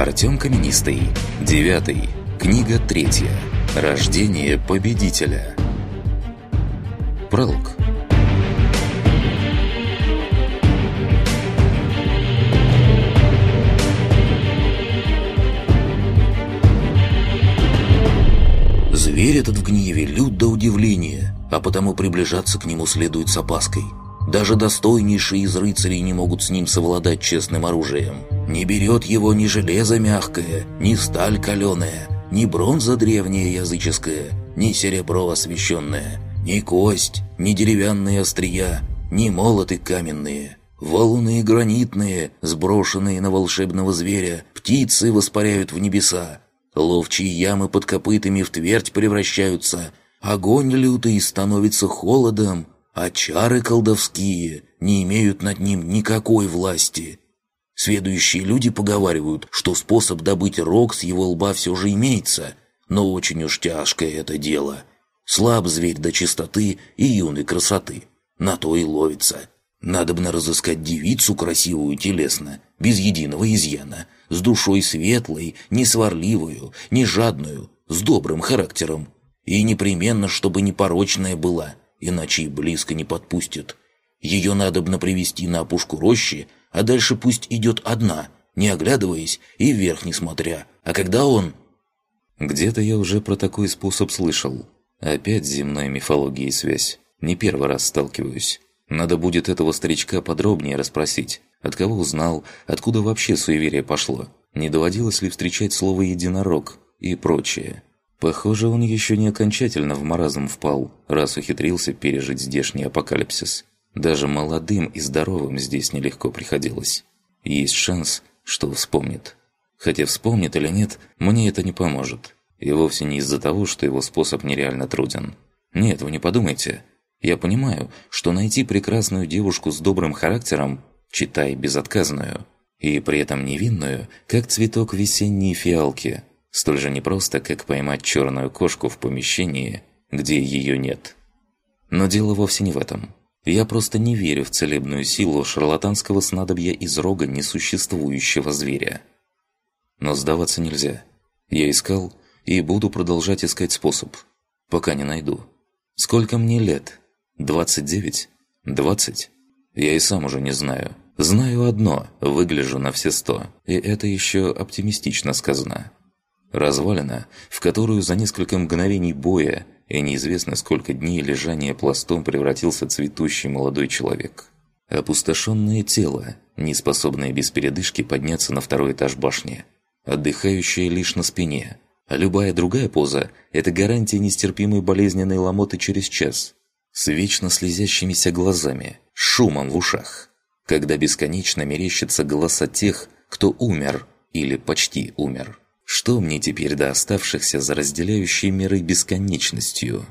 Артем Каменистый. Девятый. Книга третья. Рождение победителя. Пролог. Зверь этот в гневе лют до удивления, а потому приближаться к нему следует с опаской. Даже достойнейшие из рыцарей не могут с ним совладать честным оружием. Не берет его ни железо мягкое, ни сталь каленая, ни бронза древняя языческая, ни серебро освященное, ни кость, ни деревянные острия, ни молоты каменные. Валуны гранитные, сброшенные на волшебного зверя, птицы воспаряют в небеса, ловчие ямы под копытами в твердь превращаются, огонь лютый становится холодом, а чары колдовские не имеют над ним никакой власти. Сведущие люди поговаривают, что способ добыть рог с его лба все же имеется, но очень уж тяжкое это дело. Слаб зверь до чистоты и юной красоты. На то и ловится. Надобно разыскать девицу красивую телесно, без единого изъяна, с душой светлой, не сварливую, не жадную, с добрым характером. И непременно, чтобы непорочная была – иначе и близко не подпустит. Ее надобно привести на опушку рощи, а дальше пусть идет одна, не оглядываясь и вверх не смотря. А когда он... Где-то я уже про такой способ слышал. Опять с земной мифологией связь. Не первый раз сталкиваюсь. Надо будет этого старичка подробнее расспросить. От кого узнал, откуда вообще суеверие пошло. Не доводилось ли встречать слово «единорог» и прочее. Похоже, он еще не окончательно в маразм впал, раз ухитрился пережить здешний апокалипсис. Даже молодым и здоровым здесь нелегко приходилось. Есть шанс, что вспомнит. Хотя вспомнит или нет, мне это не поможет. И вовсе не из-за того, что его способ нереально труден. Нет, вы не подумайте. Я понимаю, что найти прекрасную девушку с добрым характером, читай безотказную, и при этом невинную, как цветок весенней фиалки – Столь же непросто, как поймать черную кошку в помещении, где ее нет. Но дело вовсе не в этом. Я просто не верю в целебную силу шарлатанского снадобья из рога несуществующего зверя. Но сдаваться нельзя. Я искал и буду продолжать искать способ, пока не найду. Сколько мне лет? 29? 20? Я и сам уже не знаю. Знаю одно, выгляжу на все сто, и это еще оптимистично сказано. Развалина, в которую за несколько мгновений боя и неизвестно сколько дней лежания пластом превратился цветущий молодой человек. Опустошенное тело, не способное без передышки подняться на второй этаж башни. Отдыхающее лишь на спине. А любая другая поза – это гарантия нестерпимой болезненной ломоты через час. С вечно слезящимися глазами, шумом в ушах. Когда бесконечно мерещатся голоса тех, кто умер или почти умер. Что мне теперь до оставшихся за разделяющей миры бесконечностью?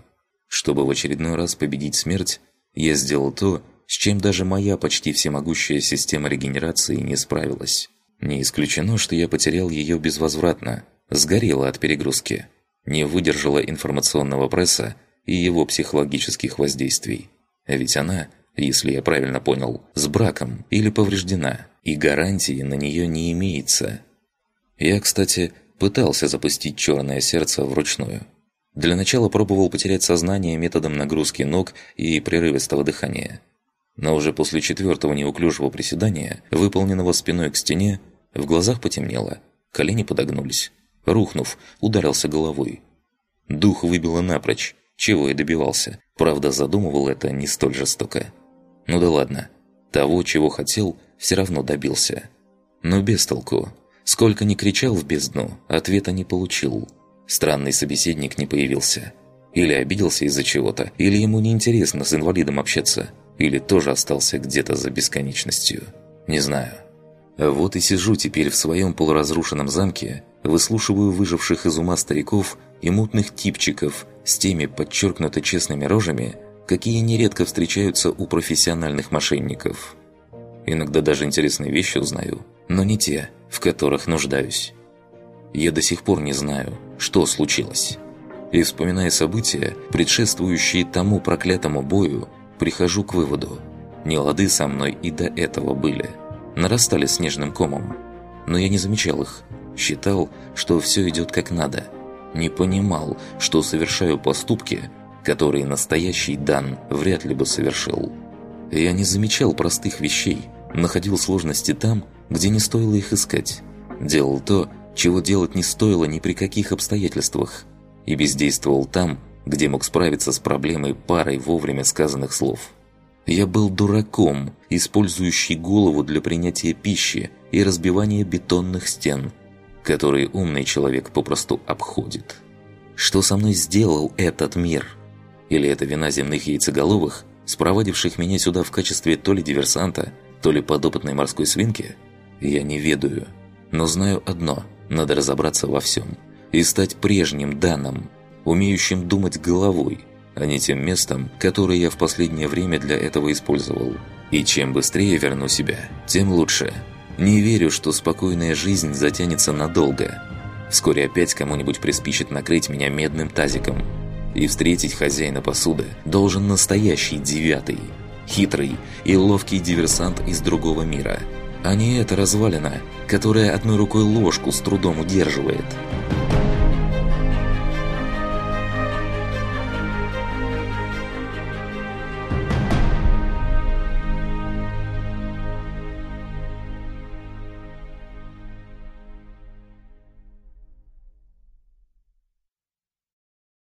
Чтобы в очередной раз победить смерть, я сделал то, с чем даже моя почти всемогущая система регенерации не справилась. Не исключено, что я потерял ее безвозвратно, сгорела от перегрузки, не выдержала информационного пресса и его психологических воздействий. Ведь она, если я правильно понял, с браком или повреждена, и гарантии на нее не имеется. Я, кстати, Пытался запустить черное сердце вручную. Для начала пробовал потерять сознание методом нагрузки ног и прерывистого дыхания. Но уже после четвертого неуклюжего приседания, выполненного спиной к стене, в глазах потемнело, колени подогнулись. Рухнув, ударился головой. Дух выбило напрочь, чего и добивался. Правда, задумывал это не столь жестоко. Ну да ладно. Того, чего хотел, все равно добился. Но без толку. Сколько ни кричал в бездну, ответа не получил. Странный собеседник не появился. Или обиделся из-за чего-то, или ему неинтересно с инвалидом общаться, или тоже остался где-то за бесконечностью. Не знаю. Вот и сижу теперь в своем полуразрушенном замке, выслушиваю выживших из ума стариков и мутных типчиков с теми подчеркнуто честными рожами, какие нередко встречаются у профессиональных мошенников. Иногда даже интересные вещи узнаю, но не те – в которых нуждаюсь. Я до сих пор не знаю, что случилось. И вспоминая события, предшествующие тому проклятому бою, прихожу к выводу. Не лады со мной и до этого были. Нарастали снежным комом. Но я не замечал их. Считал, что все идет как надо. Не понимал, что совершаю поступки, которые настоящий Дан вряд ли бы совершил. Я не замечал простых вещей, находил сложности там, где не стоило их искать. Делал то, чего делать не стоило ни при каких обстоятельствах. И бездействовал там, где мог справиться с проблемой парой вовремя сказанных слов. Я был дураком, использующий голову для принятия пищи и разбивания бетонных стен, которые умный человек попросту обходит. Что со мной сделал этот мир? Или это вина земных яйцеголовых, спровадивших меня сюда в качестве то ли диверсанта, то ли подопытной морской свинки? Я не ведаю. Но знаю одно – надо разобраться во всем. И стать прежним Даном, умеющим думать головой – а не тем местом, которое я в последнее время для этого использовал. И чем быстрее верну себя, тем лучше. Не верю, что спокойная жизнь затянется надолго. Вскоре опять кому-нибудь приспичит накрыть меня медным тазиком. И встретить хозяина посуды должен настоящий девятый. Хитрый и ловкий диверсант из другого мира. А не эта развалина, которая одной рукой ложку с трудом удерживает.